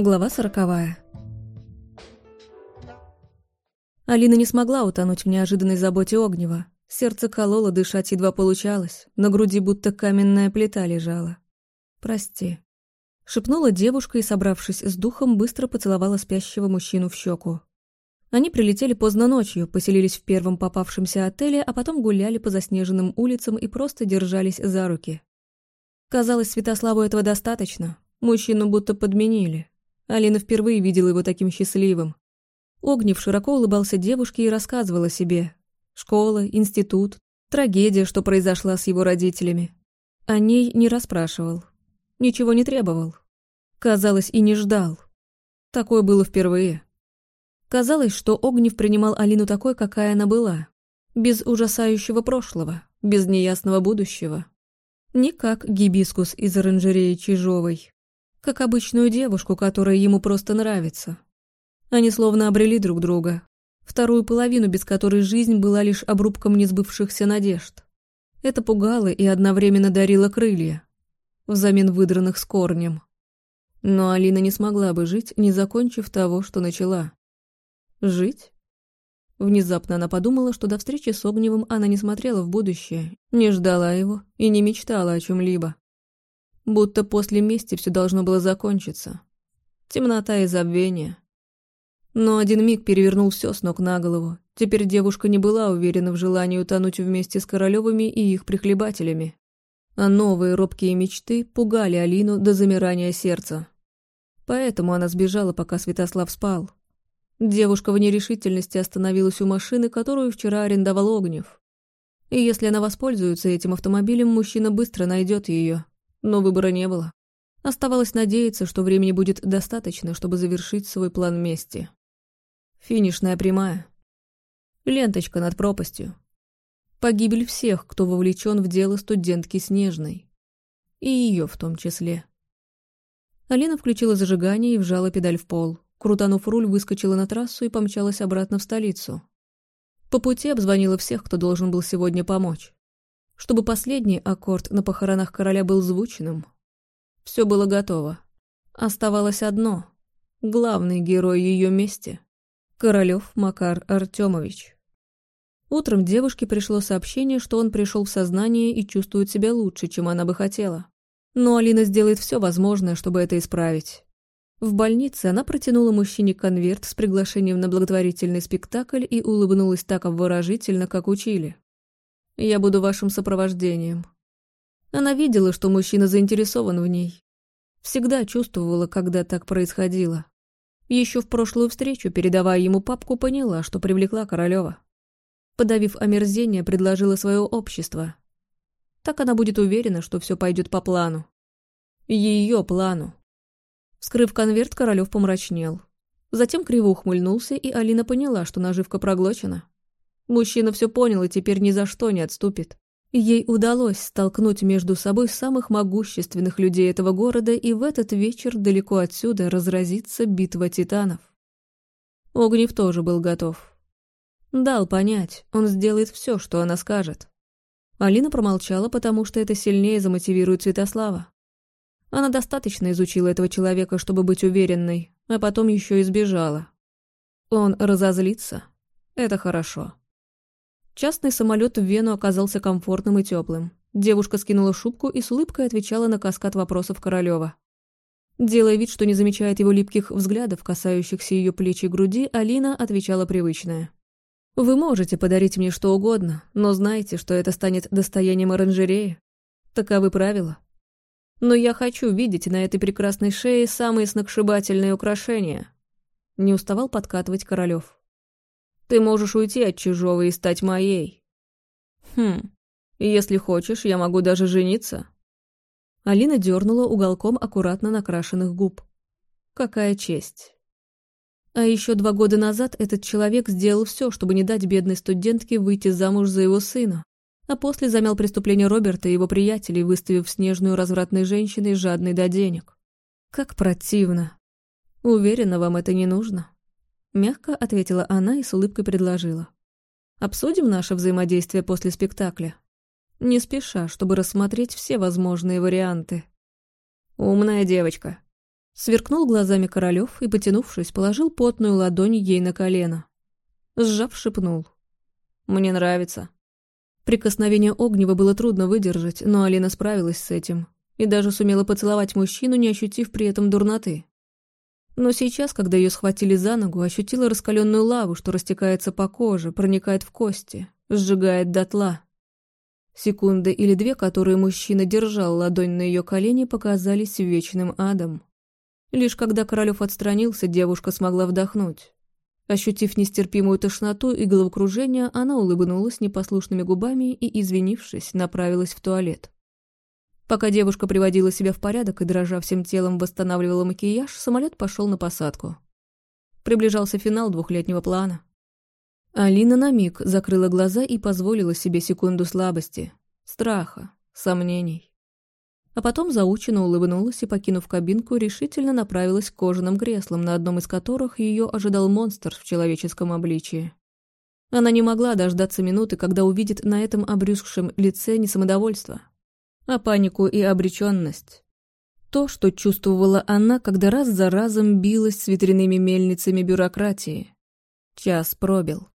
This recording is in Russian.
Глава сороковая. Алина не смогла утонуть в неожиданной заботе Огнева. Сердце кололо, дышать едва получалось, на груди будто каменная плита лежала. «Прости», — шепнула девушка и, собравшись с духом, быстро поцеловала спящего мужчину в щеку. Они прилетели поздно ночью, поселились в первом попавшемся отеле, а потом гуляли по заснеженным улицам и просто держались за руки. Казалось, Святославу этого достаточно. Мужчину будто подменили. Алина впервые видела его таким счастливым. Огнев широко улыбался девушке и рассказывал о себе. Школа, институт, трагедия, что произошла с его родителями. О ней не расспрашивал. Ничего не требовал. Казалось, и не ждал. Такое было впервые. Казалось, что Огнев принимал Алину такой, какая она была. Без ужасающего прошлого, без неясного будущего. Не как гибискус из оранжереи Чижовой как обычную девушку, которая ему просто нравится. Они словно обрели друг друга, вторую половину, без которой жизнь была лишь обрубком несбывшихся надежд. Это пугало и одновременно дарило крылья, взамен выдранных с корнем. Но Алина не смогла бы жить, не закончив того, что начала. Жить? Внезапно она подумала, что до встречи с Огневым она не смотрела в будущее, не ждала его и не мечтала о чем-либо. Будто после мести все должно было закончиться. Темнота и забвение. Но один миг перевернул все с ног на голову. Теперь девушка не была уверена в желании утонуть вместе с Королевыми и их прихлебателями. А новые робкие мечты пугали Алину до замирания сердца. Поэтому она сбежала, пока Святослав спал. Девушка в нерешительности остановилась у машины, которую вчера арендовал Огнев. И если она воспользуется этим автомобилем, мужчина быстро найдет ее но выбора не было. Оставалось надеяться, что времени будет достаточно, чтобы завершить свой план мести. Финишная прямая. Ленточка над пропастью. Погибель всех, кто вовлечен в дело студентки Снежной. И ее в том числе. Алина включила зажигание и вжала педаль в пол. Крутанув руль, выскочила на трассу и помчалась обратно в столицу. По пути обзвонила всех, кто должен был сегодня помочь чтобы последний аккорд на похоронах короля был звучным. Все было готово. Оставалось одно. Главный герой ее мести — Королев Макар Артемович. Утром девушке пришло сообщение, что он пришел в сознание и чувствует себя лучше, чем она бы хотела. Но Алина сделает все возможное, чтобы это исправить. В больнице она протянула мужчине конверт с приглашением на благотворительный спектакль и улыбнулась так обворожительно, как учили. Я буду вашим сопровождением». Она видела, что мужчина заинтересован в ней. Всегда чувствовала, когда так происходило. Еще в прошлую встречу, передавая ему папку, поняла, что привлекла Королева. Подавив омерзение, предложила свое общество. Так она будет уверена, что все пойдет по плану. Ее плану. Вскрыв конверт, Королев помрачнел. Затем криво ухмыльнулся, и Алина поняла, что наживка проглочена. Мужчина все понял и теперь ни за что не отступит. Ей удалось столкнуть между собой самых могущественных людей этого города, и в этот вечер далеко отсюда разразится битва титанов. Огнев тоже был готов. Дал понять, он сделает все, что она скажет. Алина промолчала, потому что это сильнее замотивирует Святослава. Она достаточно изучила этого человека, чтобы быть уверенной, а потом еще и сбежала. Он разозлится. Это хорошо. Частный самолет в Вену оказался комфортным и теплым. Девушка скинула шубку и с улыбкой отвечала на каскад вопросов Королева. Делая вид, что не замечает его липких взглядов, касающихся ее плеч и груди, Алина отвечала привычное. «Вы можете подарить мне что угодно, но знайте, что это станет достоянием оранжереи. Таковы правила. Но я хочу видеть на этой прекрасной шее самые сногсшибательные украшения». Не уставал подкатывать Королев. Ты можешь уйти от чужого и стать моей. Хм, если хочешь, я могу даже жениться. Алина дернула уголком аккуратно накрашенных губ. Какая честь. А еще два года назад этот человек сделал все, чтобы не дать бедной студентке выйти замуж за его сына, а после замял преступление Роберта и его приятелей, выставив снежную развратной женщиной жадной до денег. Как противно. Уверена, вам это не нужно. Мягко ответила она и с улыбкой предложила. «Обсудим наше взаимодействие после спектакля. Не спеша, чтобы рассмотреть все возможные варианты». «Умная девочка», — Сверкнул глазами Королёв и, потянувшись, положил потную ладонь ей на колено. Сжав, шепнул. «Мне нравится». Прикосновение Огнева было трудно выдержать, но Алина справилась с этим и даже сумела поцеловать мужчину, не ощутив при этом дурноты. Но сейчас, когда ее схватили за ногу, ощутила раскаленную лаву, что растекается по коже, проникает в кости, сжигает дотла. Секунды или две, которые мужчина держал ладонь на ее колени, показались вечным адом. Лишь когда Королев отстранился, девушка смогла вдохнуть. Ощутив нестерпимую тошноту и головокружение, она улыбнулась непослушными губами и, извинившись, направилась в туалет. Пока девушка приводила себя в порядок и, дрожа всем телом, восстанавливала макияж, самолет пошел на посадку. Приближался финал двухлетнего плана. Алина на миг закрыла глаза и позволила себе секунду слабости, страха, сомнений. А потом заученно улыбнулась и, покинув кабинку, решительно направилась к кожаным креслам, на одном из которых ее ожидал монстр в человеческом обличии. Она не могла дождаться минуты, когда увидит на этом обрюзгшем лице не самодовольство, а панику и обреченность. То, что чувствовала она, когда раз за разом билась с ветряными мельницами бюрократии. Час пробил.